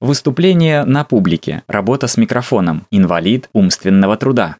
Выступление на публике, работа с микрофоном, инвалид умственного труда.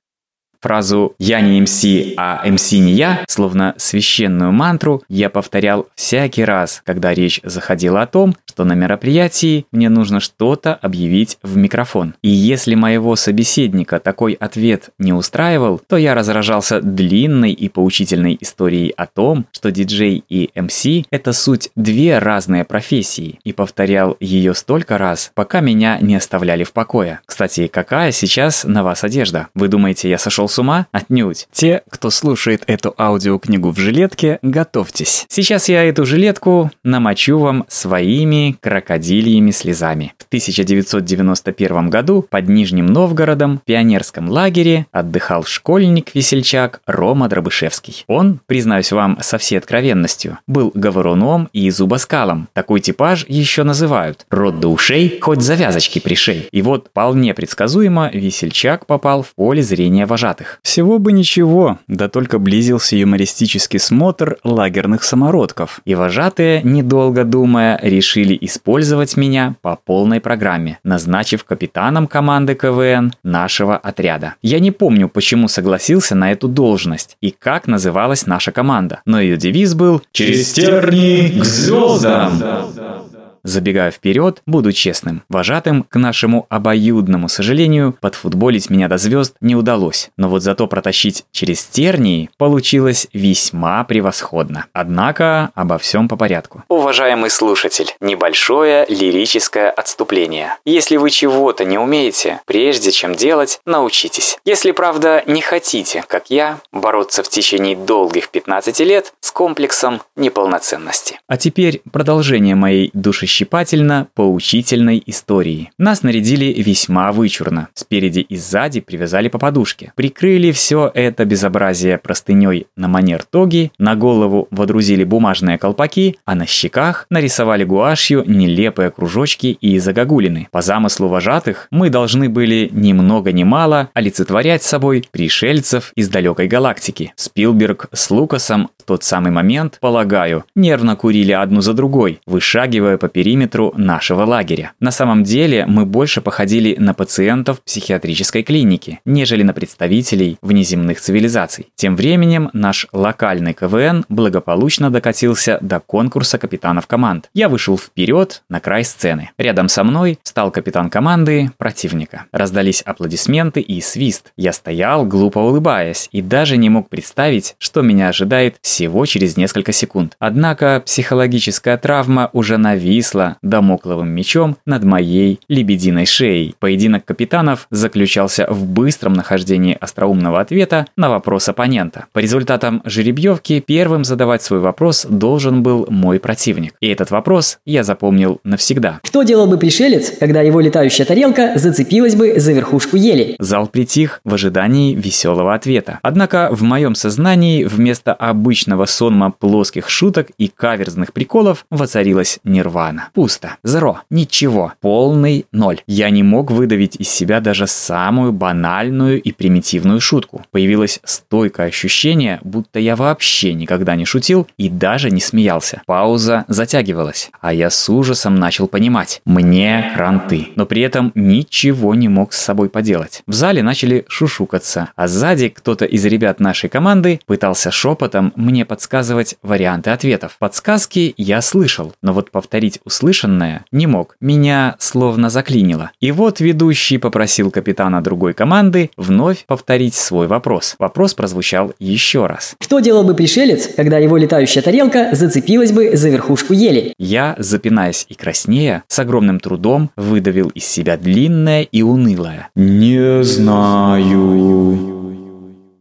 Фразу «я не МС, а МС не я», словно священную мантру, я повторял всякий раз, когда речь заходила о том, что на мероприятии мне нужно что-то объявить в микрофон. И если моего собеседника такой ответ не устраивал, то я разражался длинной и поучительной историей о том, что диджей и МС – это суть две разные профессии, и повторял ее столько раз, пока меня не оставляли в покое. Кстати, какая сейчас на вас одежда? Вы думаете, я сошел с ума? Отнюдь. Те, кто слушает эту аудиокнигу в жилетке, готовьтесь. Сейчас я эту жилетку намочу вам своими крокодильями слезами. В 1991 году под Нижним Новгородом в пионерском лагере отдыхал школьник-весельчак Рома Дробышевский. Он, признаюсь вам со всей откровенностью, был говоруном и зубоскалом. Такой типаж еще называют «рот до ушей, хоть завязочки пришей». И вот вполне предсказуемо весельчак попал в поле зрения вожатых. Всего бы ничего, да только близился юмористический смотр лагерных самородков. И вожатые, недолго думая, решили использовать меня по полной программе, назначив капитаном команды КВН нашего отряда. Я не помню, почему согласился на эту должность и как называлась наша команда, но ее девиз был «Через терни к звездам». Забегая вперед, буду честным. Вожатым, к нашему обоюдному сожалению, подфутболить меня до звезд не удалось. Но вот зато протащить через тернии получилось весьма превосходно. Однако обо всем по порядку. Уважаемый слушатель, небольшое лирическое отступление. Если вы чего-то не умеете, прежде чем делать, научитесь. Если, правда, не хотите, как я, бороться в течение долгих 15 лет с комплексом неполноценности. А теперь продолжение моей души душещипательно поучительной истории. Нас нарядили весьма вычурно. Спереди и сзади привязали по подушке. Прикрыли все это безобразие простыней на манер тоги, на голову водрузили бумажные колпаки, а на щеках нарисовали гуашью нелепые кружочки и загогулины. По замыслу вожатых мы должны были ни много ни мало олицетворять собой пришельцев из далекой галактики. Спилберг с Лукасом тот самый момент, полагаю, нервно курили одну за другой, вышагивая по периметру нашего лагеря. На самом деле мы больше походили на пациентов психиатрической клиники, нежели на представителей внеземных цивилизаций. Тем временем наш локальный КВН благополучно докатился до конкурса капитанов команд. Я вышел вперед на край сцены. Рядом со мной стал капитан команды противника. Раздались аплодисменты и свист. Я стоял, глупо улыбаясь, и даже не мог представить, что меня ожидает всего через несколько секунд. Однако психологическая травма уже нависла домокловым мечом над моей лебединой шеей. Поединок капитанов заключался в быстром нахождении остроумного ответа на вопрос оппонента. По результатам жеребьевки первым задавать свой вопрос должен был мой противник. И этот вопрос я запомнил навсегда. Что делал бы пришелец, когда его летающая тарелка зацепилась бы за верхушку ели? Зал притих в ожидании веселого ответа. Однако в моем сознании вместо обычного сонма плоских шуток и каверзных приколов воцарилась нирвана. Пусто. Зеро. Ничего. Полный ноль. Я не мог выдавить из себя даже самую банальную и примитивную шутку. Появилось стойкое ощущение, будто я вообще никогда не шутил и даже не смеялся. Пауза затягивалась, а я с ужасом начал понимать. Мне кранты. Но при этом ничего не мог с собой поделать. В зале начали шушукаться, а сзади кто-то из ребят нашей команды пытался шепотом мне подсказывать варианты ответов. Подсказки я слышал, но вот повторить услышанное не мог. Меня словно заклинило. И вот ведущий попросил капитана другой команды вновь повторить свой вопрос. Вопрос прозвучал еще раз. Что делал бы пришелец, когда его летающая тарелка зацепилась бы за верхушку ели? Я, запинаясь и краснея, с огромным трудом выдавил из себя длинное и унылое. «Не знаю».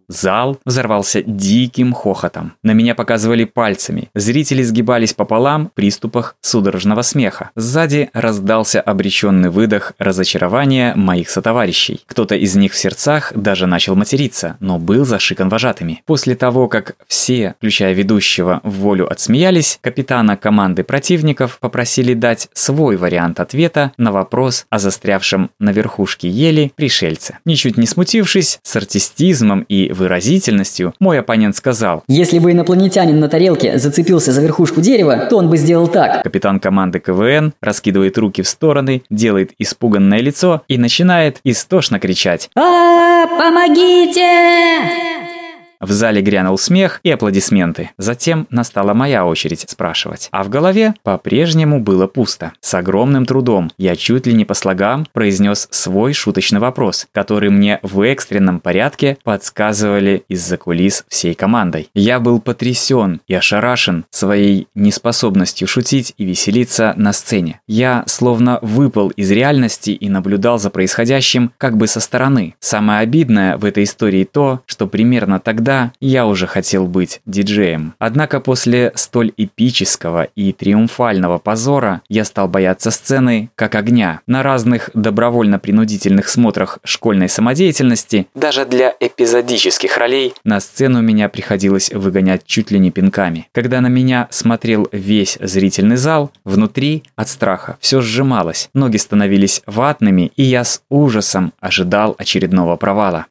Зал взорвался диким хохотом. На меня показывали пальцами. Зрители сгибались пополам в приступах судорожного смеха. Сзади раздался обреченный выдох разочарования моих сотоварищей. Кто-то из них в сердцах даже начал материться, но был зашикан вожатыми. После того, как все, включая ведущего, в волю отсмеялись, капитана команды противников попросили дать свой вариант ответа на вопрос о застрявшем на верхушке ели пришельце. Ничуть не смутившись, с артистизмом и выразительностью мой оппонент сказал Если бы инопланетянин на тарелке зацепился за верхушку дерева, то он бы сделал так. Капитан команды КВН раскидывает руки в стороны, делает испуганное лицо и начинает истошно кричать. А, помогите! В зале грянул смех и аплодисменты. Затем настала моя очередь спрашивать. А в голове по-прежнему было пусто. С огромным трудом я чуть ли не по слогам произнес свой шуточный вопрос, который мне в экстренном порядке подсказывали из-за кулис всей командой. Я был потрясен и ошарашен своей неспособностью шутить и веселиться на сцене. Я словно выпал из реальности и наблюдал за происходящим как бы со стороны. Самое обидное в этой истории то, что примерно тогда Тогда я уже хотел быть диджеем. Однако после столь эпического и триумфального позора я стал бояться сцены как огня. На разных добровольно-принудительных смотрах школьной самодеятельности, даже для эпизодических ролей, на сцену меня приходилось выгонять чуть ли не пинками. Когда на меня смотрел весь зрительный зал, внутри от страха все сжималось, ноги становились ватными, и я с ужасом ожидал очередного провала.